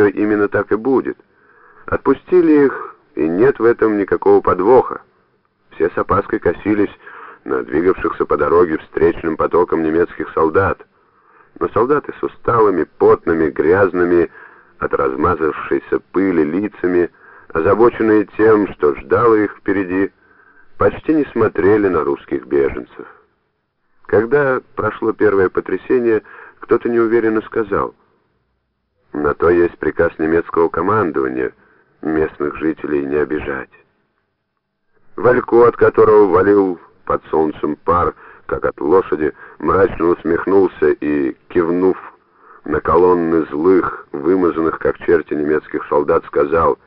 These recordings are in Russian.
все именно так и будет. Отпустили их, и нет в этом никакого подвоха. Все с опаской косились на двигавшихся по дороге встречным потоком немецких солдат. Но солдаты с усталыми, потными, грязными, от размазавшейся пыли лицами, озабоченные тем, что ждало их впереди, почти не смотрели на русских беженцев. Когда прошло первое потрясение, кто-то неуверенно сказал, «На то есть приказ немецкого командования местных жителей не обижать». Валько, от которого валил под солнцем пар, как от лошади, мрачно усмехнулся и, кивнув на колонны злых, вымазанных как черти немецких солдат, сказал,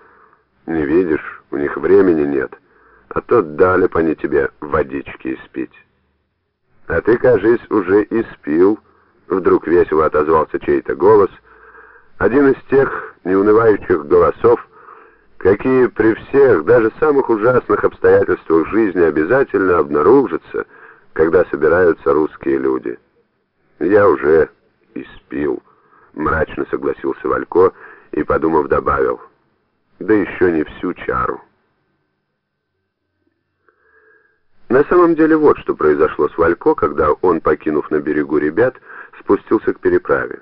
«Не видишь, у них времени нет, а то дали бы они тебе водички испить». «А ты, кажись, уже испил», — вдруг весело отозвался чей-то голос, один из тех неунывающих голосов, какие при всех, даже самых ужасных обстоятельствах жизни обязательно обнаружатся, когда собираются русские люди. «Я уже испил», — мрачно согласился Валько и, подумав, добавил, «да еще не всю чару». На самом деле вот что произошло с Валько, когда он, покинув на берегу ребят, спустился к переправе.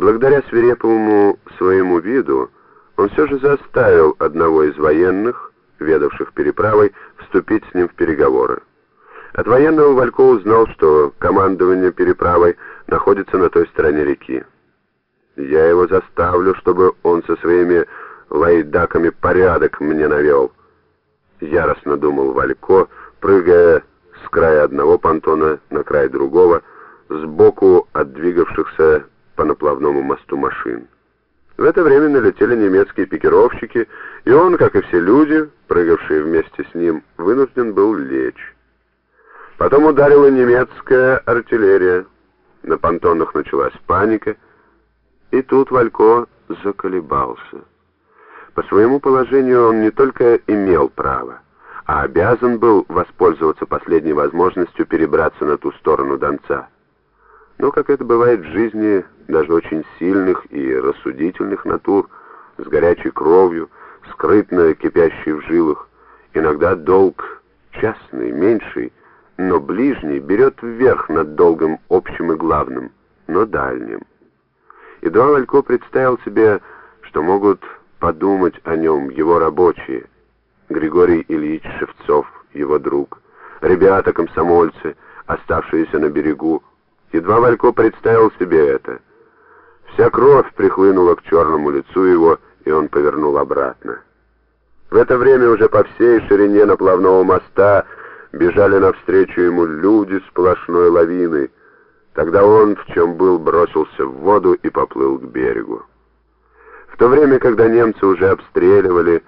Благодаря свирепому своему виду, он все же заставил одного из военных, ведавших переправой, вступить с ним в переговоры. От военного Валько узнал, что командование переправой находится на той стороне реки. «Я его заставлю, чтобы он со своими лайдаками порядок мне навел», — яростно думал Валько, — прыгая с края одного понтона на край другого, сбоку от двигавшихся по наплавному мосту машин. В это время налетели немецкие пикировщики, и он, как и все люди, прыгавшие вместе с ним, вынужден был лечь. Потом ударила немецкая артиллерия. На понтонах началась паника, и тут Валько заколебался. По своему положению он не только имел право, а обязан был воспользоваться последней возможностью перебраться на ту сторону Донца. Но, как это бывает в жизни даже очень сильных и рассудительных натур, с горячей кровью, скрытно кипящей в жилах, иногда долг частный, меньший, но ближний берет вверх над долгом общим и главным, но дальним. И Дуа Валько представил себе, что могут подумать о нем его рабочие, Григорий Ильич Шевцов, его друг, ребята-комсомольцы, оставшиеся на берегу. Едва Валько представил себе это. Вся кровь прихлынула к черному лицу его, и он повернул обратно. В это время уже по всей ширине наплавного моста бежали навстречу ему люди сплошной лавиной. Тогда он, в чем был, бросился в воду и поплыл к берегу. В то время, когда немцы уже обстреливали,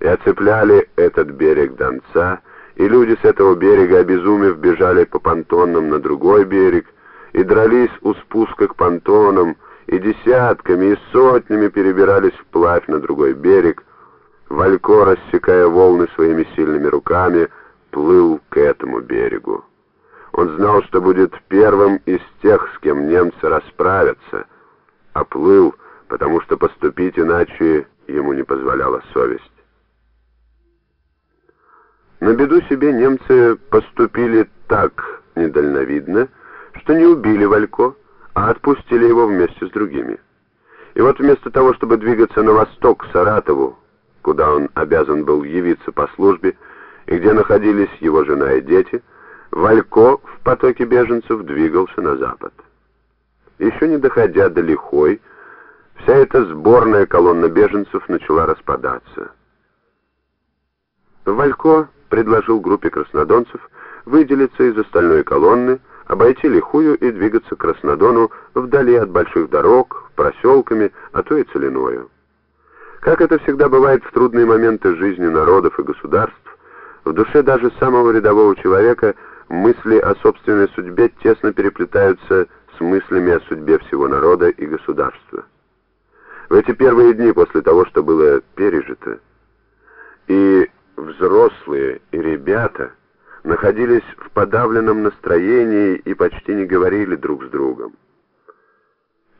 и оцепляли этот берег Донца, и люди с этого берега, обезумев, бежали по понтонам на другой берег, и дрались у спуска к понтонам, и десятками, и сотнями перебирались вплавь на другой берег. Валько, рассекая волны своими сильными руками, плыл к этому берегу. Он знал, что будет первым из тех, с кем немцы расправятся, а плыл, потому что поступить иначе ему не позволяла совесть. На беду себе немцы поступили так недальновидно, что не убили Валько, а отпустили его вместе с другими. И вот вместо того, чтобы двигаться на восток к Саратову, куда он обязан был явиться по службе, и где находились его жена и дети, Валько в потоке беженцев двигался на запад. Еще не доходя до Лихой, вся эта сборная колонна беженцев начала распадаться. Валько предложил группе краснодонцев выделиться из остальной колонны, обойти Лихую и двигаться к Краснодону вдали от больших дорог, проселками, а то и целиною. Как это всегда бывает в трудные моменты жизни народов и государств, в душе даже самого рядового человека мысли о собственной судьбе тесно переплетаются с мыслями о судьбе всего народа и государства. В эти первые дни после того, что было пережито, и взрослые и ребята находились в подавленном настроении и почти не говорили друг с другом.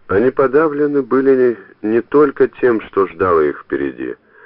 Они подавлены были не, только тем, что ждало их впереди,